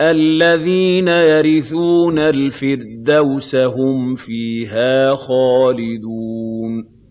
الَّذِينَ يَرِثُونَ الْفِرْدَوْسَ هُمْ فِيهَا خَالِدُونَ.